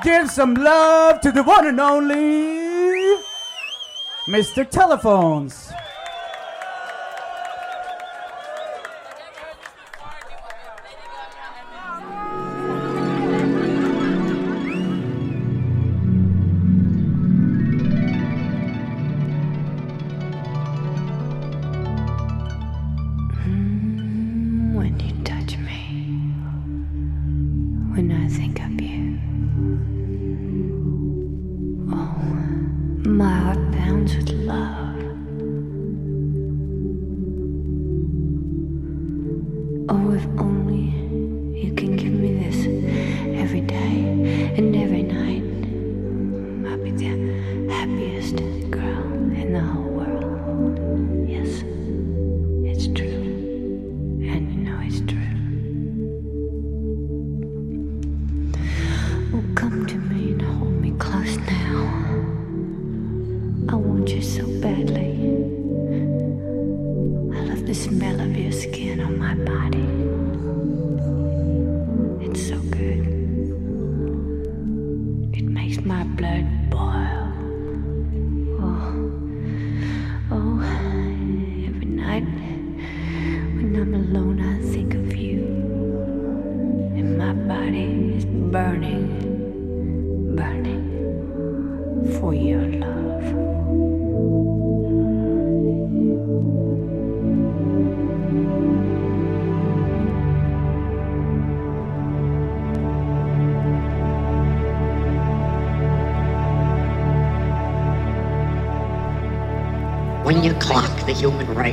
Give some love to the one and only Mr. Telephones.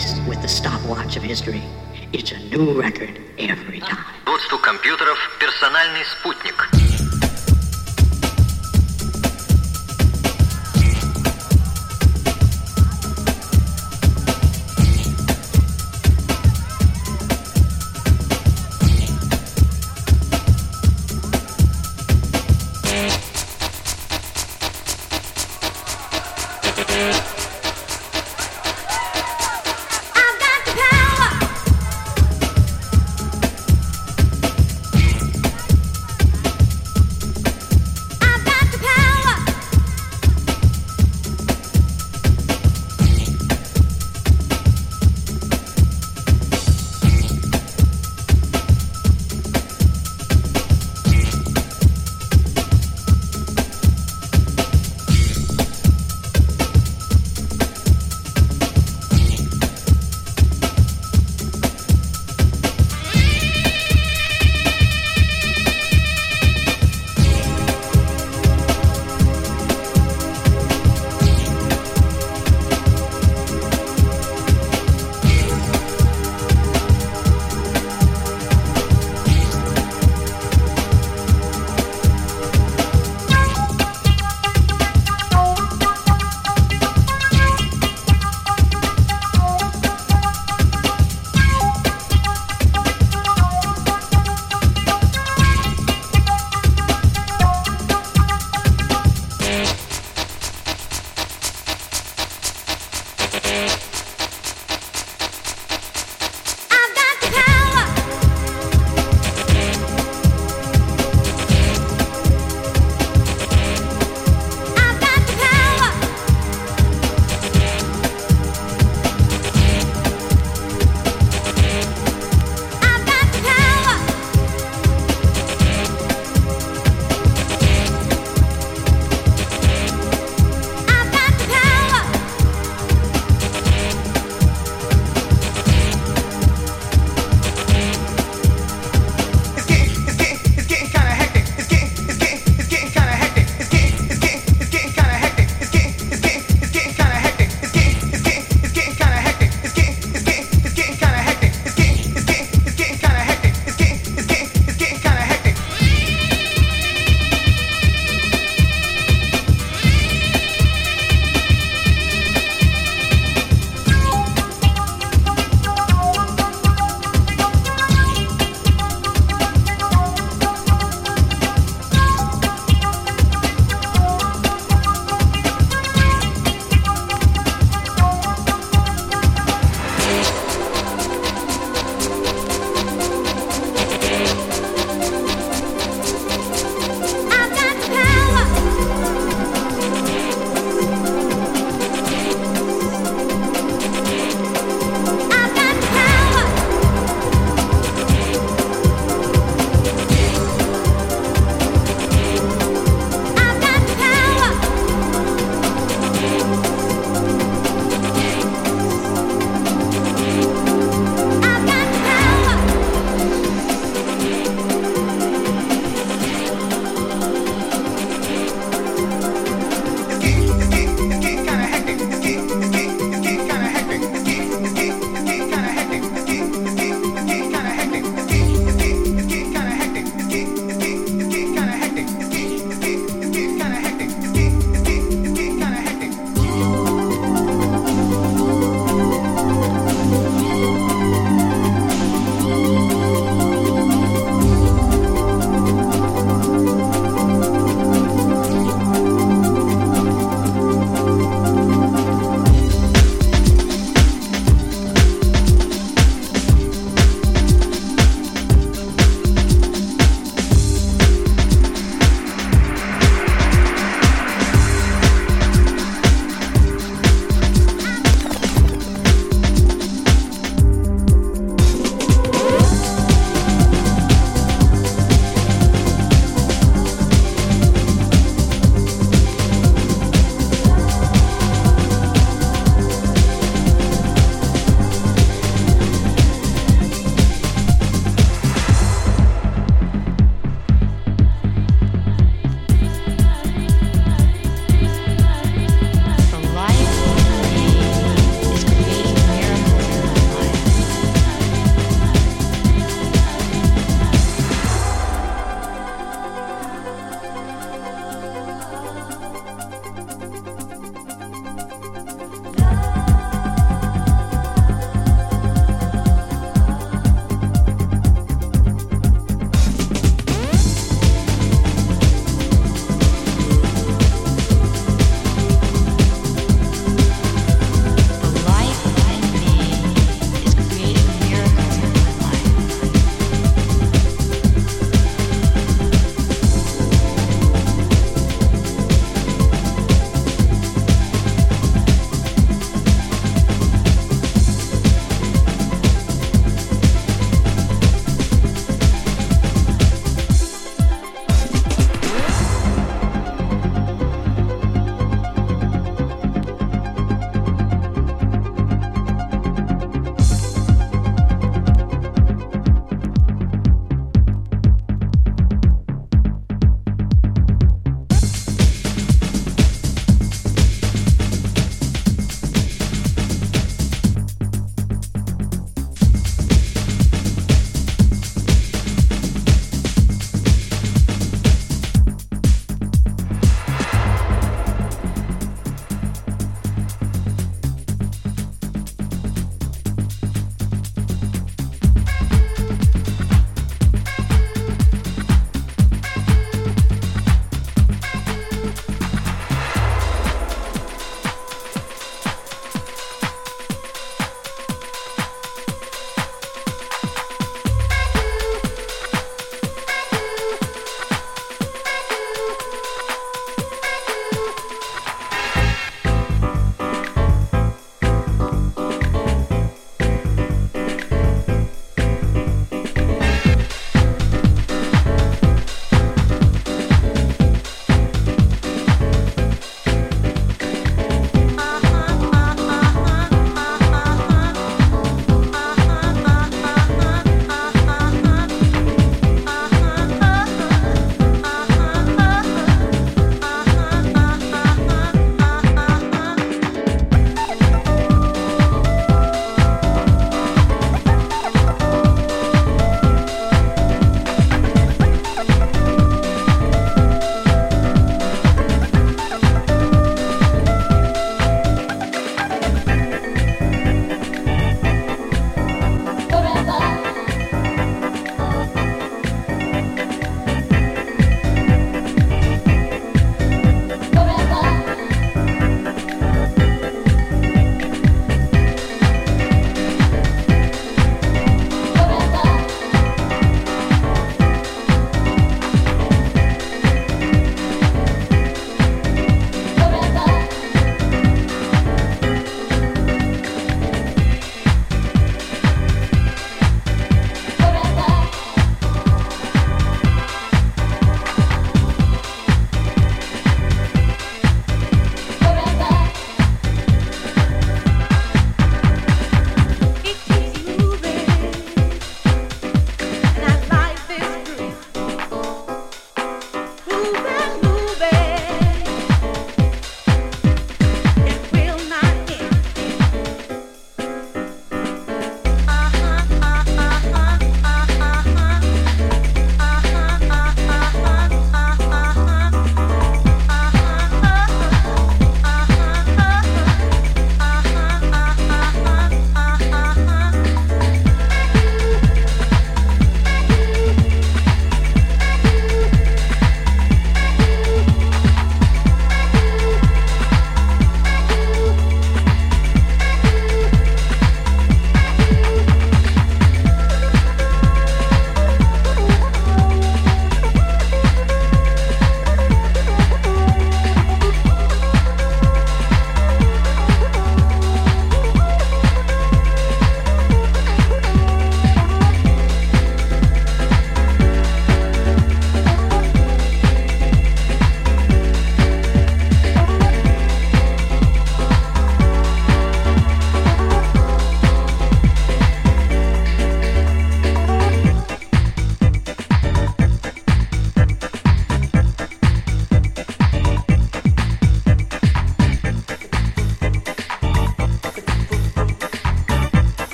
race with the stopwatch of history. It's a new record every time. Путь компьютеров персональный спутник.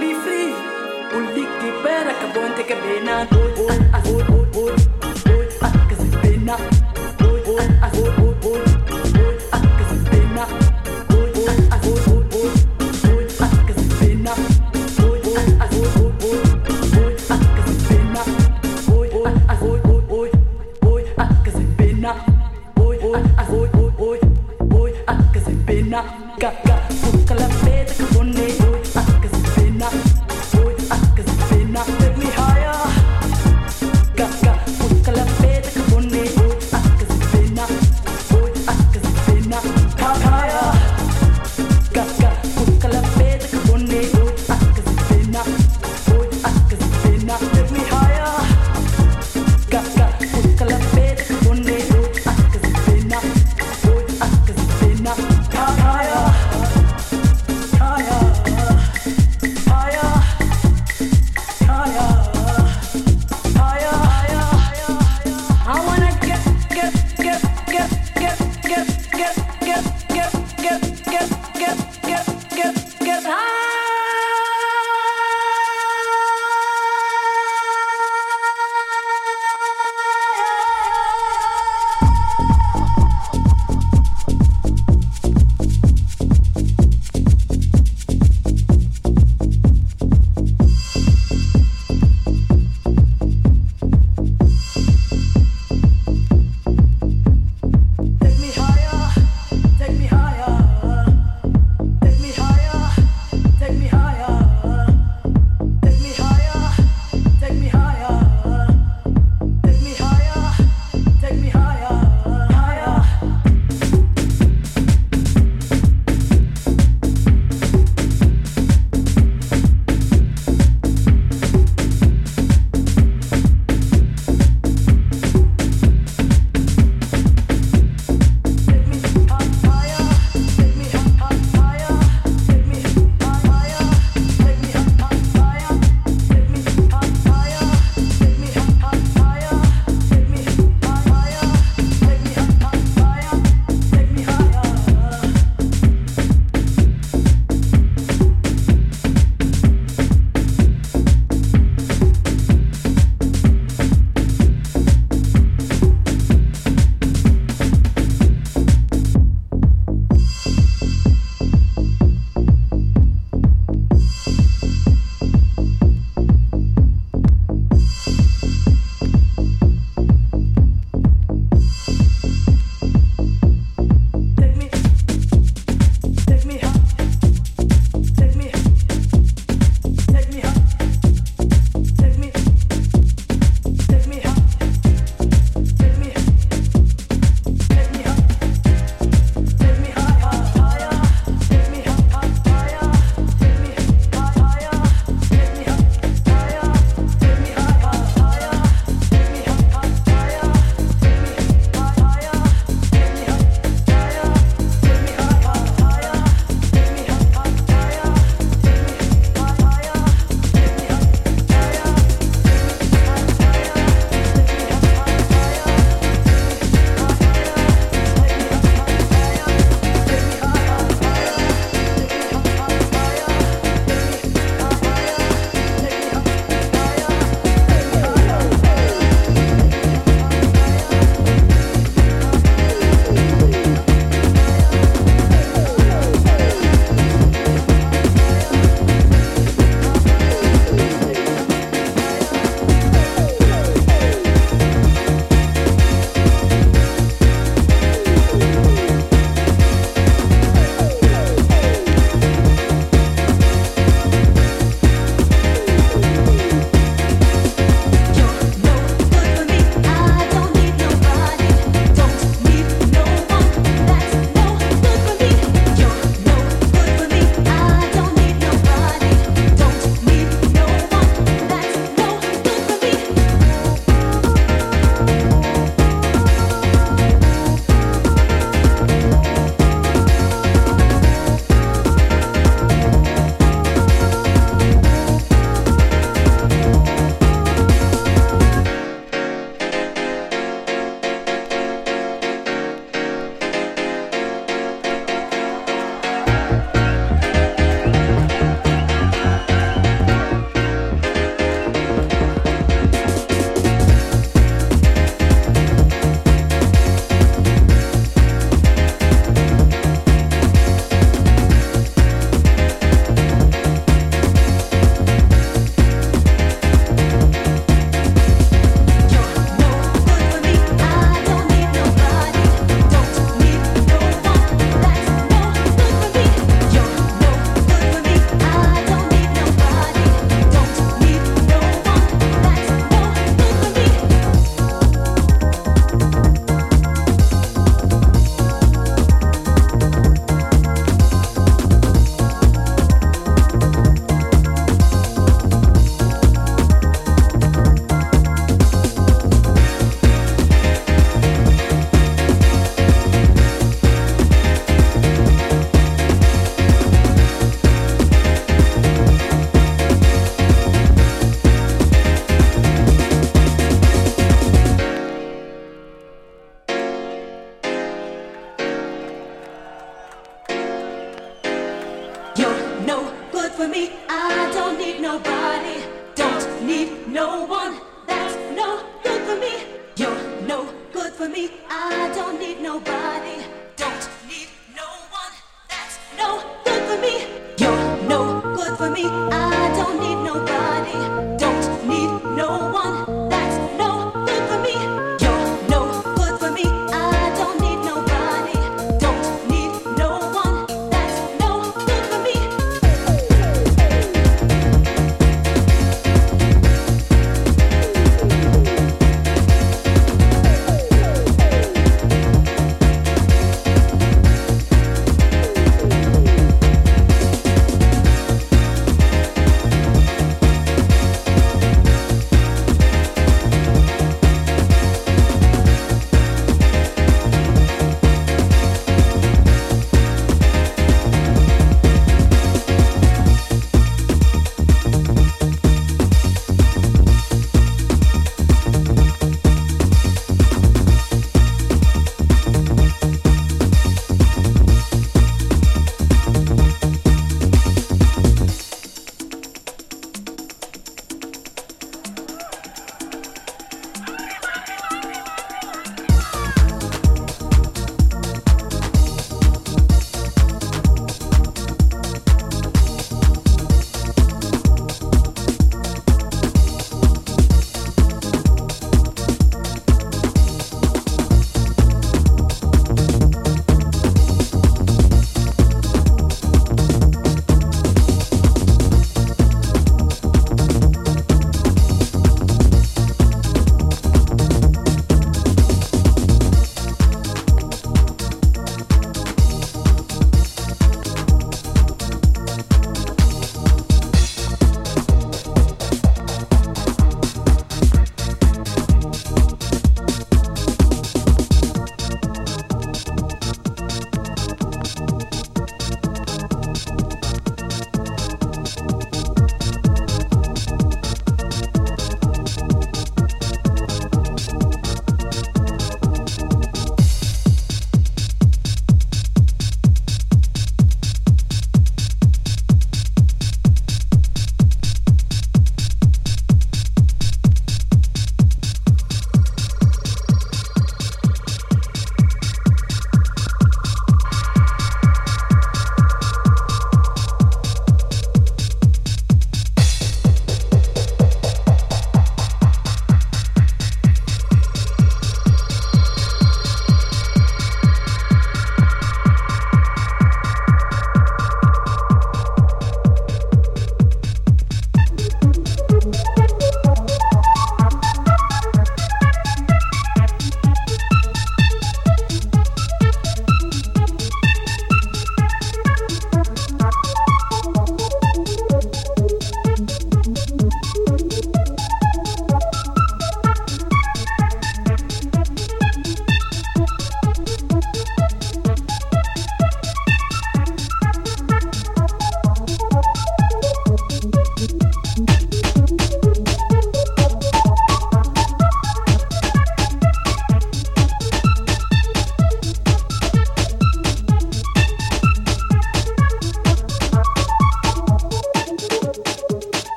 be free uliki pera kabonte kabena oh oh oh oh oh akazibena oh oh oh oh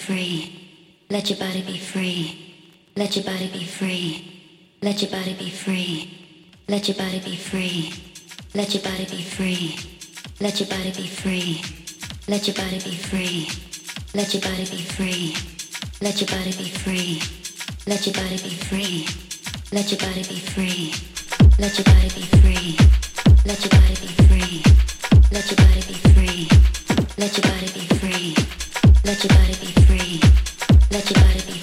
free. Let your body be free. Let your body be free. Let your body be free. Let your body be free. Let your body be free. Let your body be free. Let your body be free. Let your body be free. Let your body be free. Let your body be free. Let your body be free. Let your body be free. Let your body be free. Let your body be free. Let your body be free. Let your body be free. Let your body be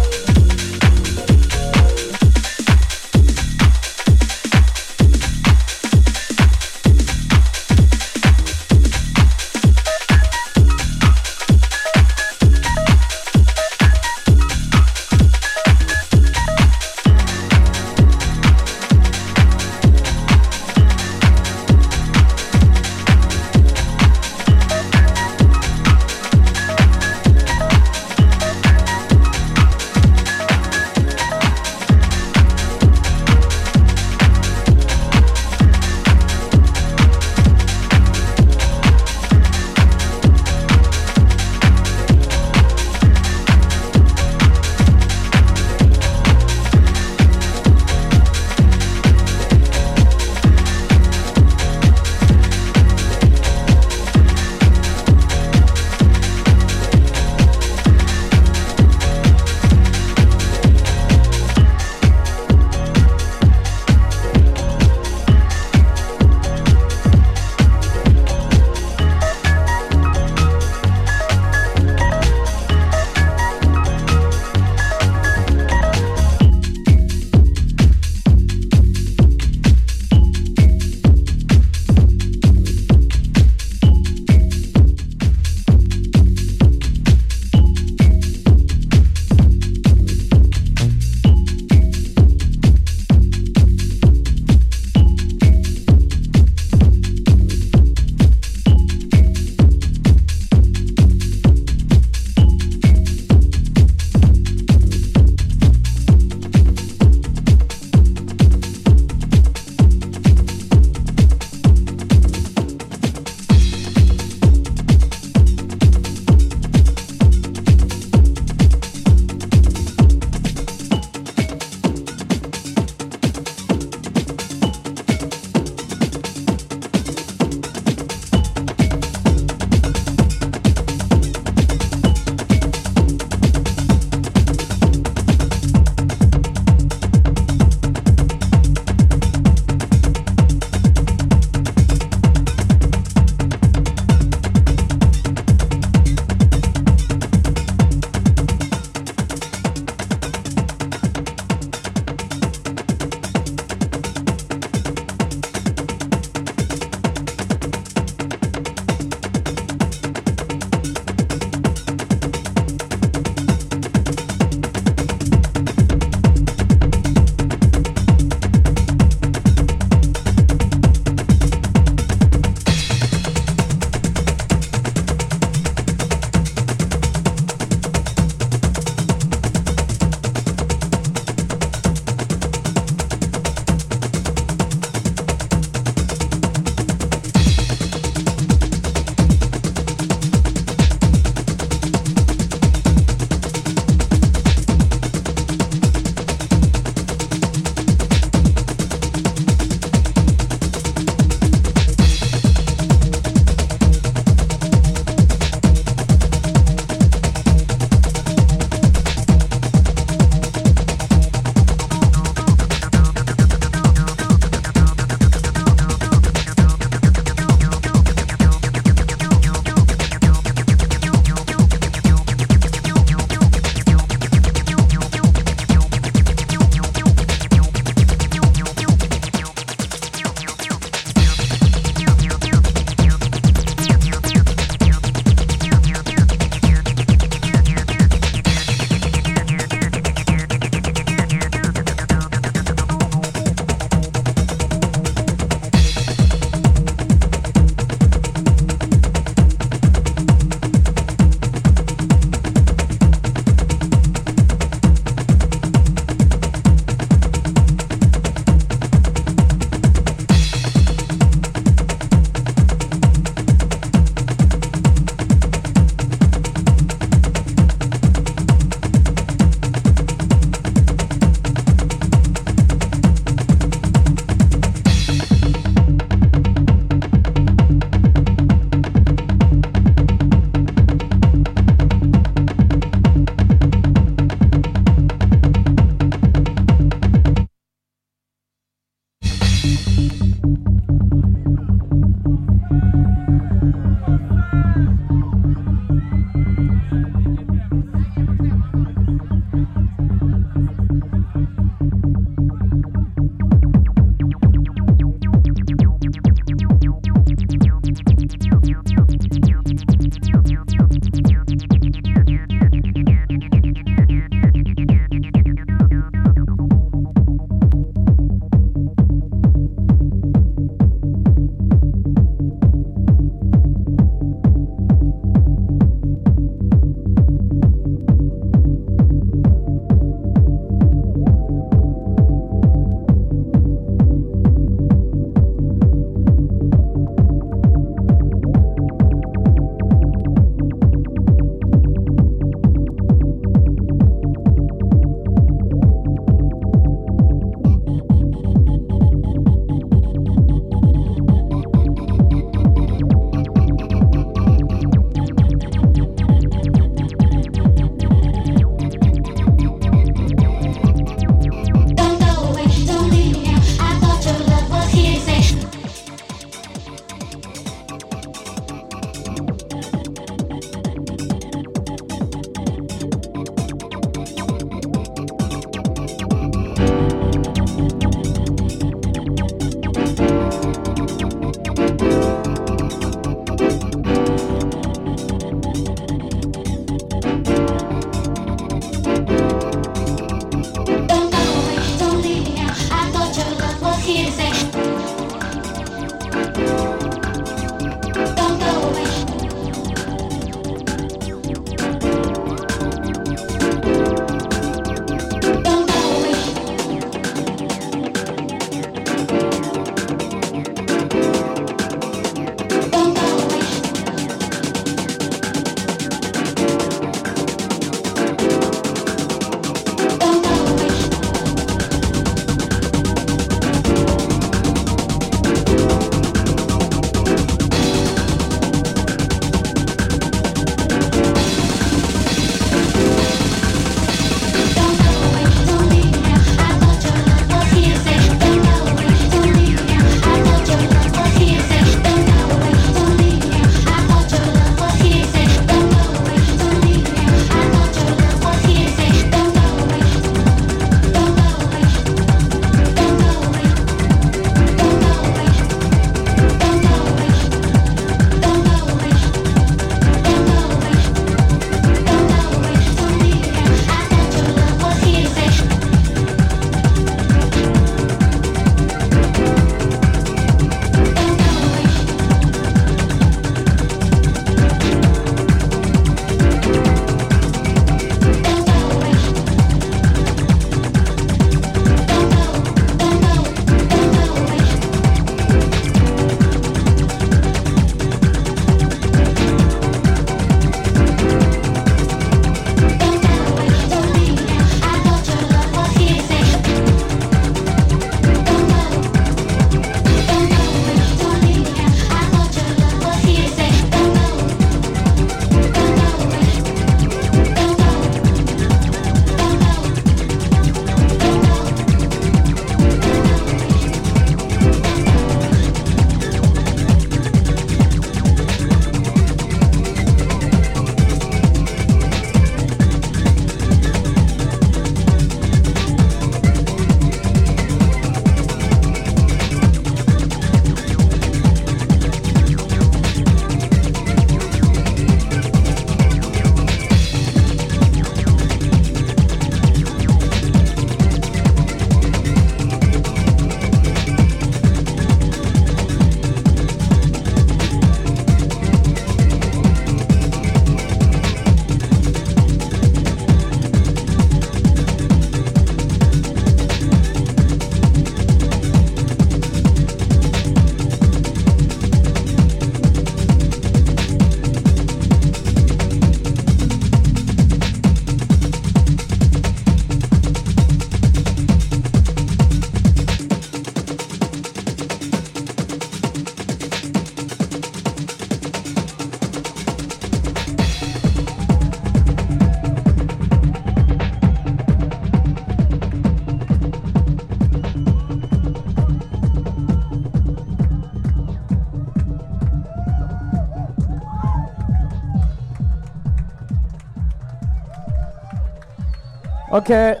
Okay.